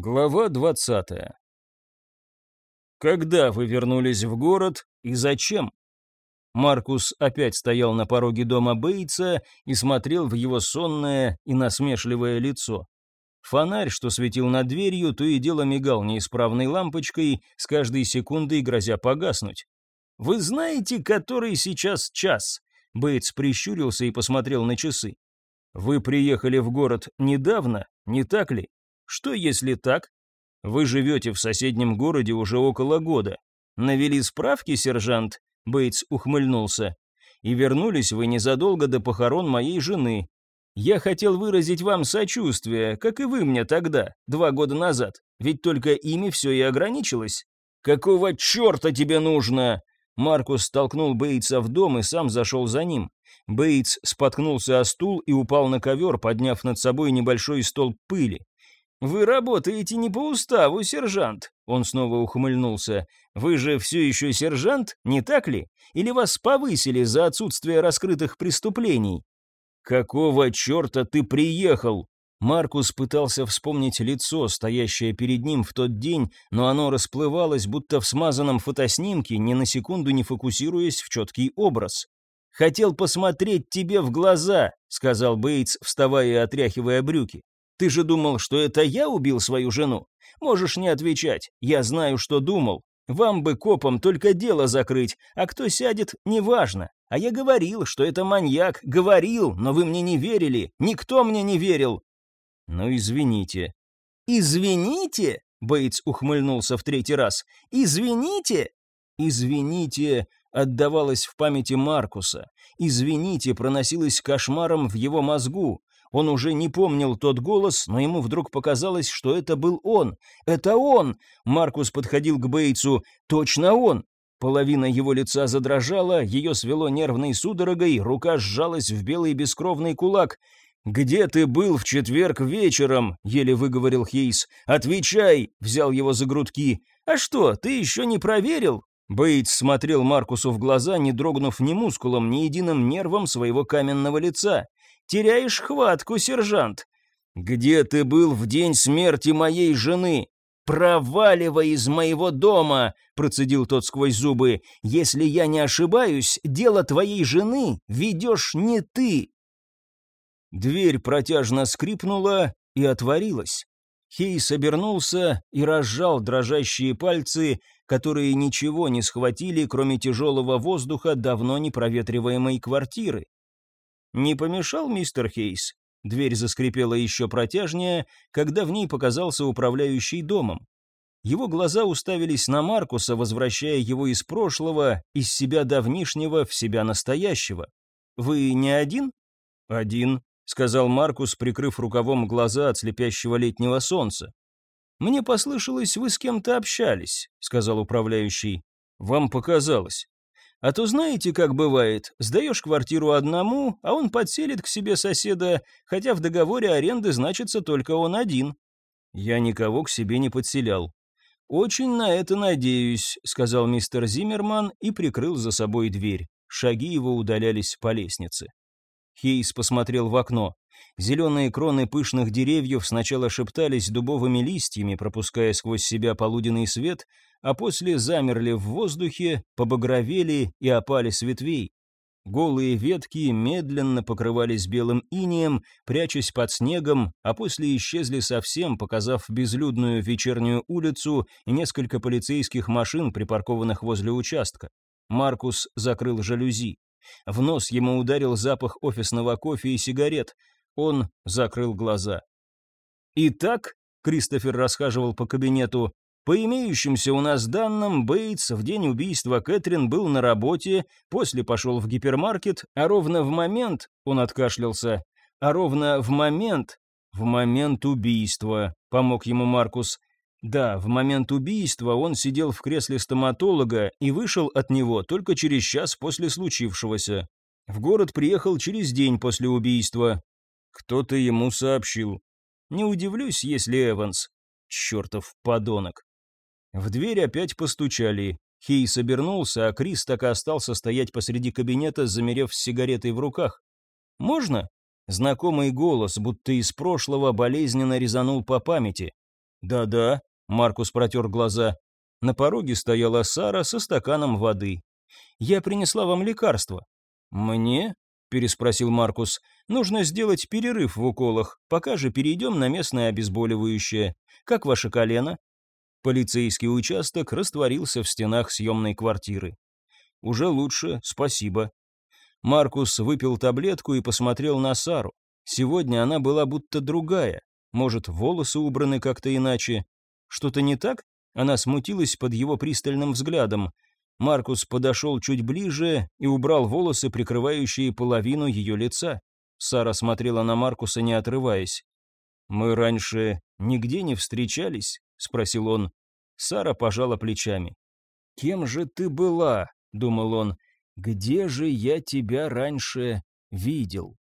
Глава 20. Когда вы вернулись в город и зачем? Маркус опять стоял на пороге дома Бейтса и смотрел в его сонное и насмешливое лицо. Фонарь, что светил над дверью, то и дело мигал неисправной лампочкой, с каждой секундой грозя погаснуть. «Вы знаете, который сейчас час?» Бейтс прищурился и посмотрел на часы. «Вы приехали в город недавно, не так ли?» Что если так? Вы живете в соседнем городе уже около года. Навели справки, сержант? Бейтс ухмыльнулся. И вернулись вы незадолго до похорон моей жены. Я хотел выразить вам сочувствие, как и вы мне тогда, два года назад. Ведь только ими все и ограничилось. Какого черта тебе нужно? Маркус столкнул Бейтса в дом и сам зашел за ним. Бейтс споткнулся о стул и упал на ковер, подняв над собой небольшой столб пыли. «Вы работаете не по уставу, сержант», — он снова ухмыльнулся. «Вы же все еще сержант, не так ли? Или вас повысили за отсутствие раскрытых преступлений?» «Какого черта ты приехал?» Маркус пытался вспомнить лицо, стоящее перед ним в тот день, но оно расплывалось, будто в смазанном фотоснимке, ни на секунду не фокусируясь в четкий образ. «Хотел посмотреть тебе в глаза», — сказал Бейтс, вставая и отряхивая брюки. Ты же думал, что это я убил свою жену? Можешь не отвечать. Я знаю, что думал. Вам бы копам только дело закрыть, а кто сядет, неважно. А я говорил, что это маньяк, говорил, но вы мне не верили. Никто мне не верил. Ну, извините. Извините? Бейтс ухмыльнулся в третий раз. Извините? Извините, отдавалось в памяти Маркуса. Извините, проносилось кошмаром в его мозгу. Он уже не помнил тот голос, но ему вдруг показалось, что это был он. «Это он!» Маркус подходил к Бейтсу. «Точно он!» Половина его лица задрожала, ее свело нервной судорогой, рука сжалась в белый бескровный кулак. «Где ты был в четверг вечером?» — еле выговорил Хейс. «Отвечай!» — взял его за грудки. «А что, ты еще не проверил?» Бейтс смотрел Маркусу в глаза, не дрогнув ни мускулом, ни единым нервом своего каменного лица. Теряешь хватку, сержант. Где ты был в день смерти моей жены? Проваливай из моего дома, процедил тот сквозь зубы. Если я не ошибаюсь, дело твоей жены ведешь не ты. Дверь протяжно скрипнула и отворилась. Хейс обернулся и разжал дрожащие пальцы, которые ничего не схватили, кроме тяжелого воздуха давно непроветриваемой квартиры. «Не помешал, мистер Хейс?» Дверь заскрипела еще протяжнее, когда в ней показался управляющий домом. Его глаза уставились на Маркуса, возвращая его из прошлого, из себя давнишнего в себя настоящего. «Вы не один?» «Один», — сказал Маркус, прикрыв рукавом глаза от слепящего летнего солнца. «Мне послышалось, вы с кем-то общались», — сказал управляющий. «Вам показалось. А то знаете, как бывает, сдаешь квартиру одному, а он подселит к себе соседа, хотя в договоре аренды значится только он один. Я никого к себе не подселял. «Очень на это надеюсь», — сказал мистер Зиммерман и прикрыл за собой дверь. Шаги его удалялись по лестнице. Хейс посмотрел в окно. Зеленые кроны пышных деревьев сначала шептались дубовыми листьями, пропуская сквозь себя полуденный свет, а после замерли в воздухе, побагровели и опали с ветвей. Голые ветки медленно покрывались белым инеем, прячась под снегом, а после исчезли совсем, показав безлюдную вечернюю улицу и несколько полицейских машин, припаркованных возле участка. Маркус закрыл жалюзи. В нос ему ударил запах офисного кофе и сигарет. Он закрыл глаза. «Итак», — Кристофер расхаживал по кабинету, по имеющимся у нас данным, Бейтс в день убийства Кэтрин был на работе, после пошел в гипермаркет, а ровно в момент, он откашлялся, а ровно в момент, в момент убийства, помог ему Маркус. Да, в момент убийства он сидел в кресле стоматолога и вышел от него только через час после случившегося. В город приехал через день после убийства. Кто-то ему сообщил. Не удивлюсь, если Эванс. Чертов подонок. В дверь опять постучали. Хейс обернулся, а Крис так и остался стоять посреди кабинета, замерев с сигаретой в руках. «Можно?» Знакомый голос, будто из прошлого, болезненно резанул по памяти. «Да-да», — Маркус протер глаза. На пороге стояла Сара со стаканом воды. «Я принесла вам лекарство». «Мне?» — переспросил Маркус. «Нужно сделать перерыв в уколах, пока же перейдем на местное обезболивающее. Как ваше колено?» Полицейский участок растворился в стенах съемной квартиры. «Уже лучше, спасибо». Маркус выпил таблетку и посмотрел на Сару. Сегодня она была будто другая. Может, волосы убраны как-то иначе. Что-то не так? Она смутилась под его пристальным взглядом. Маркус подошел чуть ближе и убрал волосы, прикрывающие половину ее лица. Сара смотрела на Маркуса, не отрываясь. «Мы раньше нигде не встречались?» — спросил он. Сара пожала плечами. «Кем же ты была?» — думал он. «Где же я тебя раньше видел?»